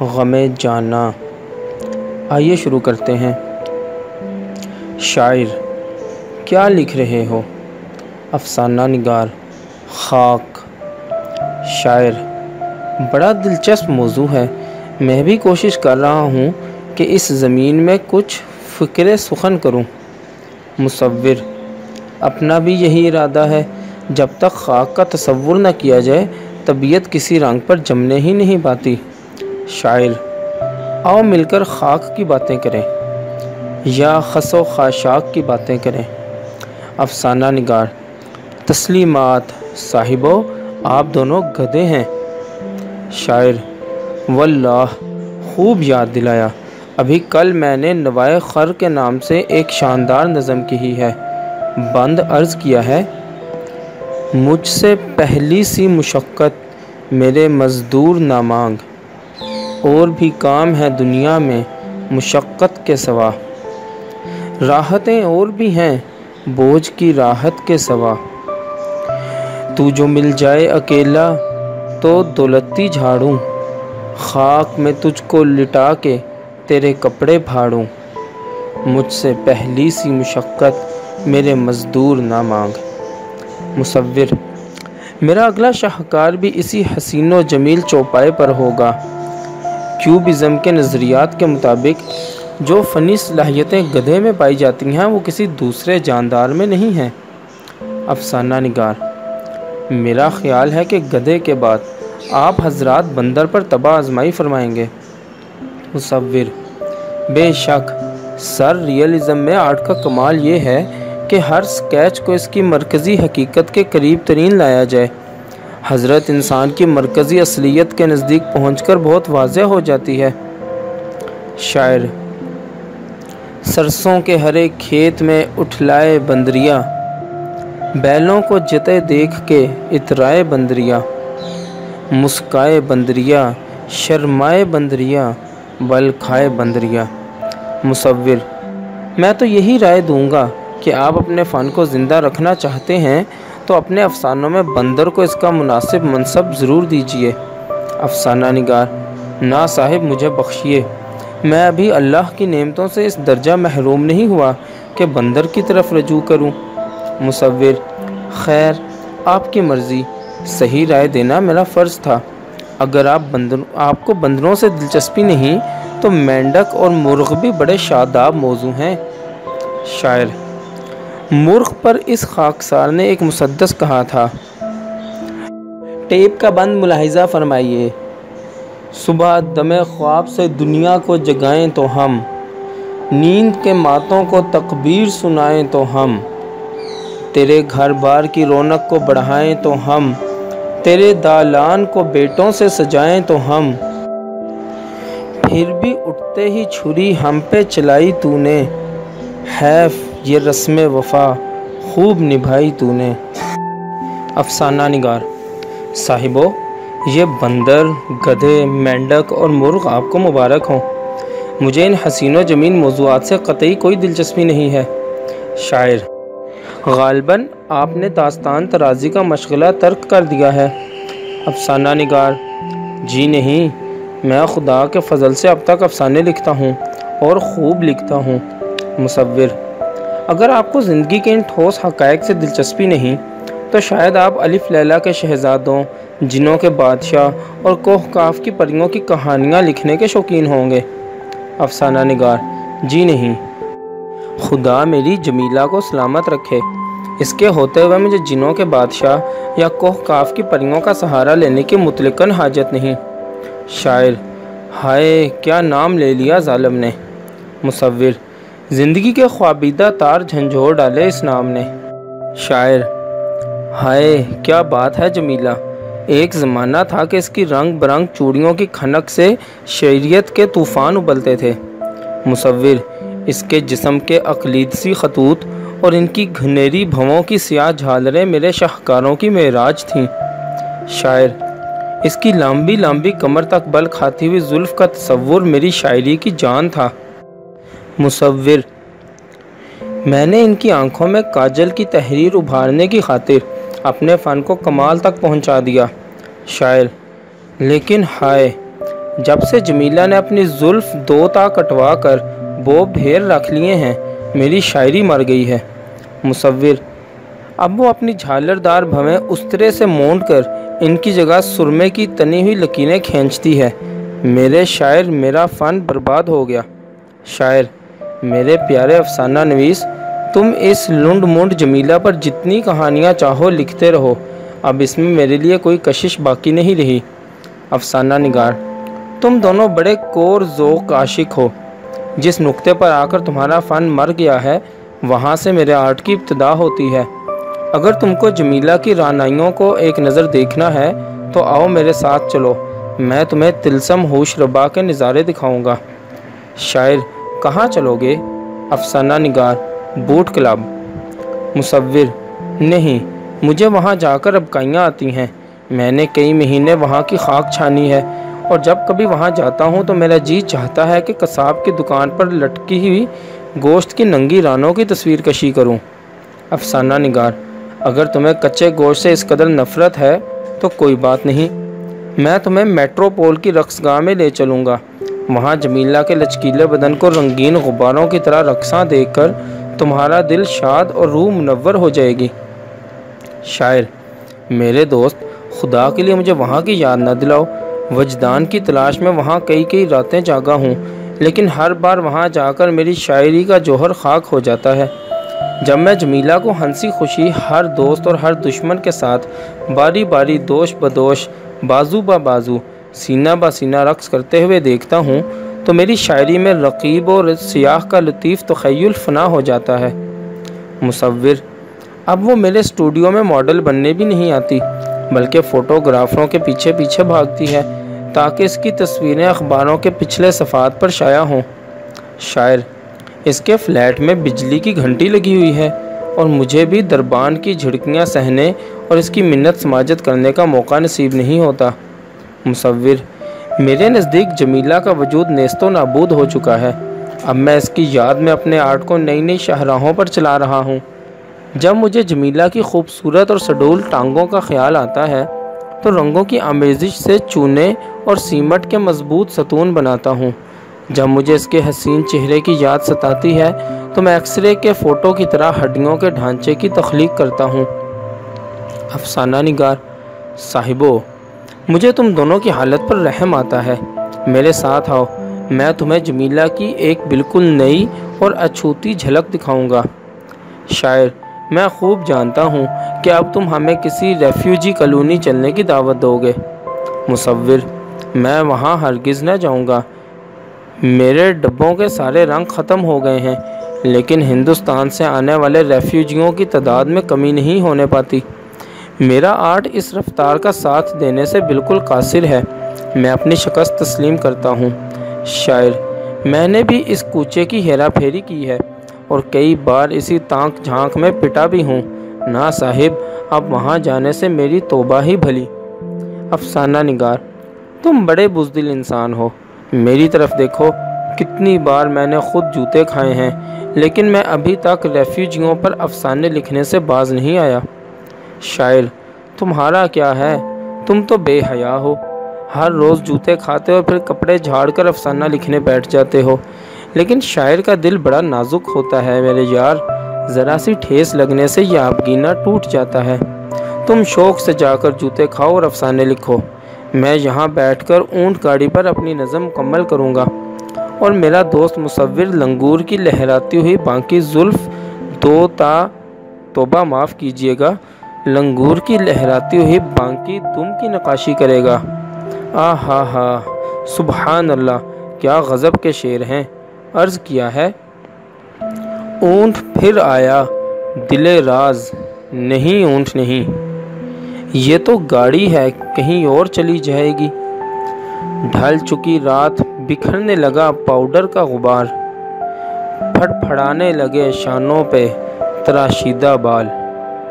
غم جانا۔ آئیے شروع کرتے ہیں۔ شاعر، کیا لکھ رہے ہو؟ افسانہ نگار، خاک۔ شاعر، بڑا دلچسپ موضوع ہے۔ میں بھی کوشش کر رہا ہوں کہ اس زمین میں کچھ فکر سخن کروں۔ مصور، اپنا بھی یہی ارادہ ہے۔ جب تک خاک کا تصور نہ کیا جائے، طبیعت کسی رنگ پر جمنے ہی نہیں پاتی۔ شاعر، آؤ مل کر خاک کی باتیں کریں، یا خس و خاشاک کی باتیں کریں۔ افسانہ نگار، تسلیمات صاحبو آپ دونوں گدے ہیں۔ شاعر، واللہ، خوب یاد دلایا۔ ابھی کل میں نے نوائے خر کے نام سے ایک شاندار نظم کی ہے۔ بند عرض کیا ہے، مجھ سے پہلی سی مشقت، میرے مزدور نہ مانگ اور بھی کام ہے دنیا میں مشقت کے سوا۔ راحتیں اور بھی ہیں، بوجھ کی راحت کے سوا۔ تو جو مل جائے اکیلا، تو دولتی جھاڑوں۔ خاک میں تجھ کو لٹا کے تیرے کپڑے پھاڑوں۔ مجھ سے پہلی سی مشقت میرے مزدور نہ مانگ۔ مصور، میرا اگلا شاہکار بھی اسی حسین و جمیل چوپائے پر ہوگا۔ کیوبزم کے نظریات کے مطابق جو فنی صلاحیتیں گدھے میں پائی جاتی ہیں، وہ کسی دوسرے جاندار میں نہیں ہیں۔ افسانہ نگار، میرا خیال ہے کہ گدھے کے بعد آپ حضرات بندر پر تباہ آزمائی فرمائیں گے۔ مصور، بے شک، سر ریئلزم میں آرٹ کا کمال یہ ہے کہ ہر سکیچ کو اس کی مرکزی حقیقت کے قریب ترین لایا جائے۔ حضرت انسان کی مرکزی اصلیت کے نزدیک پہنچ کر بہت واضح ہو جاتی ہے۔ شاعر، سرسوں کے ہرے کھیت میں اٹھلائے بندریا بیلوں کو جتے دیکھ کے اترائے بندریا مسکائے بندریا شرمائے بندریا بل کھائے بندریا مصور، میں تو یہی رائے دوں گا کہ آپ اپنے فن کو زندہ رکھنا چاہتے ہیں تو اپنے افسانوں میں بندر کو اس کا مناسب منصب ضرور دیجیے افسانہ نگار، نا صاحب مجھے بخشیے۔ میں ابھی اللہ کی نعمتوں سے اس درجہ محروم نہیں ہوا کہ بندر کی طرف رجوع کروں۔ مصور، خیر، آپ کی مرضی، صحیح رائے دینا میرا فرض تھا۔ اگر آپ بندر، آپ کو بندروں سے دلچسپی نہیں، تو مینڈک اور مرغ بھی بڑے شاداب موضوع ہیں۔ شاعر مرغ پر اس خاکسار نے ایک مسدس کہا تھا۔ ٹیپ کا بند ملاحظہ فرمائیے۔ صبح دم خواب سے دنیا کو جگائیں تو ہم۔ نیند کے ماتوں کو تکبیر سنائیں تو ہم۔ تیرے گھر بار کی رونق کو بڑھائیں تو ہم۔ تیرے دالان کو بیٹوں سے سجائیں تو ہم۔ پھر بھی اٹھتے ہی چھری ہم پہ چلائی تو نے۔ حیف یہ رسم وفا خوب نبھائی تو نے۔ افسانہ نگار۔ صاحبو، یہ بندر، گدھے، مینڈک اور مرغ آپ کو مبارک ہوں۔ مجھے ان حسین و جمین موضوعات سے قطعی کوئی دلچسپی نہیں ہے۔ شاعر۔ غالباً آپ نے داستان ترازی کا مشغلہ ترک کر دیا ہے۔ افسانہ نگار۔ جی نہیں، میں خدا کے فضل سے اب تک افسانے لکھتا ہوں اور خوب لکھتا ہوں۔ مصور۔ اگر آپ کو زندگی کے ان ٹھوس حقائق سے دلچسپی نہیں، تو شاید آپ الف لیلہ کے شہزادوں، جنوں کے بادشاہ اور کوہ کاف کی پریوں کی کہانیاں لکھنے کے شوقین ہوں گے۔ افسانہ نگار جی نہیں۔ خدا میری جمیلہ کو سلامت رکھے۔ اس کے ہوتے ہوئے مجھے جنوں کے بادشاہ یا کوہ کاف کی پریوں کا سہارا لینے کی مطلقاً حاجت نہیں۔ شاعر، ہائے، کیا نام لے لیا ظالم نے۔ مصور زندگی کے خوابیدہ تار جھنجھوڑ ڈالے اس نام نے۔ شاعر، ہائے، کیا بات ہے جمیلہ۔ ایک زمانہ تھا کہ اس کی رنگ برنگ چوڑیوں کی کھنک سے شعریت کے طوفان ابلتے تھے۔ مصور، اس کے جسم کے اقلیدسی خطوط اور ان کی گھنیری بھووں کی سیاہ جھالریں میرے شاہکاروں کی معراج تھیں۔ شاعر، اس کی لمبی لمبی کمر تک بل کھاتی ہوئی زلف کا تصور میری شاعری کی جان تھا۔ مصور۔ میں نے ان کی آنکھوں میں کاجل کی تحریر ابھارنے کی خاطر اپنے فن کو کمال تک پہنچا دیا، شاعر۔ لیکن ہائے، جب سے جمیلہ نے اپنی زلف دو تا کٹوا کر بوب ڈھیر رکھ لیے ہیں، میری شاعری مر گئی ہے۔ مصور۔ اب وہ اپنی جھالر دار بھویں استرے سے مونڈ کر ان کی جگہ سرمے کی تنی ہوئی لکیریں کھینچتی ہے۔ میرے شاعر، میرا فن برباد ہو گیا۔ شاعر۔ میرے پیارے افسانہ نویس، تم اس لنڈ منڈ جمیلہ پر جتنی کہانیاں چاہو لکھتے رہو۔ اب اس میں میرے لیے کوئی کشش باقی نہیں رہی۔ افسانہ نگار، تم دونوں بڑے کور ذوق عاشق ہو۔ جس نقطے پر آ کر تمہارا فن مر گیا ہے، وہاں سے میرے آرٹ کی ابتدا ہوتی ہے۔ اگر تم کو جمیلہ کی رانائیوں کو ایک نظر دیکھنا ہے، تو آؤ میرے ساتھ چلو۔ میں تمہیں تلسم ہوش ربا کے نظارے دکھاؤں گا۔ شاعر کہاں چلو گے؟ افسانہ نگار، بوٹ کلب۔ مصور، نہیں، مجھے وہاں جا کر ابکائیاں آتی ہیں۔ میں نے کئی مہینے وہاں کی خاک چھانی ہے۔ اور جب کبھی وہاں جاتا ہوں تو میرا جی چاہتا ہے کہ قصاب کی دکان پر لٹکی ہوئی گوشت کی ننگی رانوں کی تصویر کشی کروں۔ افسانہ نگار، اگر تمہیں کچے گوشت سے اس قدر نفرت ہے تو کوئی بات نہیں۔ میں تمہیں میٹرو پول کی رقص گاہ میں لے چلوں گا۔ وہاں جمیلہ کے لچکیلے بدن کو رنگین غباروں کی طرح رقصاں دیکھ کر تمہارا دل شاد اور روح منور ہو جائے گی۔ شاعر، میرے دوست، خدا کے لیے مجھے وہاں کی یاد نہ دلاؤ۔ وجدان کی تلاش میں وہاں کئی کئی راتیں جاگا ہوں، لیکن ہر بار وہاں جا کر میری شاعری کا جوہر خاک ہو جاتا ہے۔ جب میں جمیلہ کو ہنسی خوشی ہر دوست اور ہر دشمن کے ساتھ باری باری دوش بدوش بازو با بازو سینہ با سینہ رقص کرتے ہوئے دیکھتا ہوں تو میری شاعری میں رقیب اور سیاح کا لطیف تخیل فنا ہو جاتا ہے۔ مصور، اب وہ میرے اسٹوڈیو میں ماڈل بننے بھی نہیں آتی، بلکہ فوٹوگرافروں کے پیچھے پیچھے بھاگتی ہے، تاکہ اس کی تصویریں اخباروں کے پچھلے صفحات پر شائع ہوں۔ شاعر، اس کے فلیٹ میں بجلی کی گھنٹی لگی ہوئی ہے اور مجھے بھی دربان کی جھڑکیاں سہنے اور اس کی منت سماجت کرنے کا موقع نصیب نہیں ہوتا۔ مصور۔ میرے نزدیک جمیلہ کا وجود نیست و نابود ہو چکا ہے۔ اب میں اس کی یاد میں اپنے آرٹ کو نئی نئی شاہراہوں پر چلا رہا ہوں۔ جب مجھے جمیلہ کی خوبصورت اور سڈول ٹانگوں کا خیال آتا ہے، تو رنگوں کی آمیزش سے چونے اور سیمٹ کے مضبوط ستون بناتا ہوں۔ جب مجھے اس کے حسین چہرے کی یاد ستاتی ہے، تو میں ایکس رے کے فوٹو کی طرح ہڈیوں کے ڈھانچے کی تخلیق کرتا ہوں۔ افسانہ نگار۔ صاحبو مجھے تم دونوں کی حالت پر رحم آتا ہے۔ میرے ساتھ آؤ، میں تمہیں جمیلہ کی ایک بالکل نئی اور اچھوتی جھلک دکھاؤں گا۔ شاعر، میں خوب جانتا ہوں کہ اب تم ہمیں کسی ریفیوجی کلونی چلنے کی دعوت دو گے۔ مصور، میں وہاں ہرگز نہ جاؤں گا۔ میرے ڈبوں کے سارے رنگ ختم ہو گئے ہیں، لیکن ہندوستان سے آنے والے ریفیوجیوں کی تعداد میں کمی نہیں ہونے پاتی۔ میرا آرٹ اس رفتار کا ساتھ دینے سے بالکل قاصر ہے۔ میں اپنی شکست تسلیم کرتا ہوں۔ شاعر، میں نے بھی اس کوچے کی ہیرا پھیری کی ہے اور کئی بار اسی تانک جھانک میں پٹا بھی ہوں۔ نا صاحب، اب وہاں جانے سے میری توبہ ہی بھلی۔ افسانہ نگار، تم بڑے بزدل انسان ہو۔ میری طرف دیکھو، کتنی بار میں نے خود جوتے کھائے ہیں، لیکن میں ابھی تک ریفیوجیوں پر افسانے لکھنے سے باز نہیں آیا۔ شاعر، تمہارا کیا ہے؟ تم تو بے حیا ہو۔ ہر روز جوتے کھاتے ہو، پھر کپڑے جھاڑ کر افسانہ لکھنے بیٹھ جاتے ہو۔ لیکن شاعر کا دل بڑا نازک ہوتا ہے میرے یار۔ ذرا سی ٹھیس لگنے سے یہ آبگینہ ٹوٹ جاتا ہے۔ تم شوق سے جا کر جوتے کھاؤ اور افسانے لکھو۔ میں یہاں بیٹھ کر اونٹ گاڑی پر اپنی نظم مکمل کروں گا۔ اور میرا دوست مصور لنگور کی لہراتی ہوئی بانکی زلف دو تا توبہ معاف کیجیے گا۔ لنگور کی لہراتی ہوئی بانکی دم کی نقاشی کرے گا۔ آ ہا ہا، سبحان اللہ، کیا غضب کے شعر ہیں۔ عرض کیا ہے۔ اونٹ پھر آیا، دل راز، نہیں اونٹ نہیں۔ یہ تو گاڑی ہے، کہیں اور چلی جائے گی۔ ڈھل چکی رات، بکھرنے لگا پاؤڈر کا غبار۔ پھٹ پھڑانے لگے شانوں پہ، تراشیدہ بال۔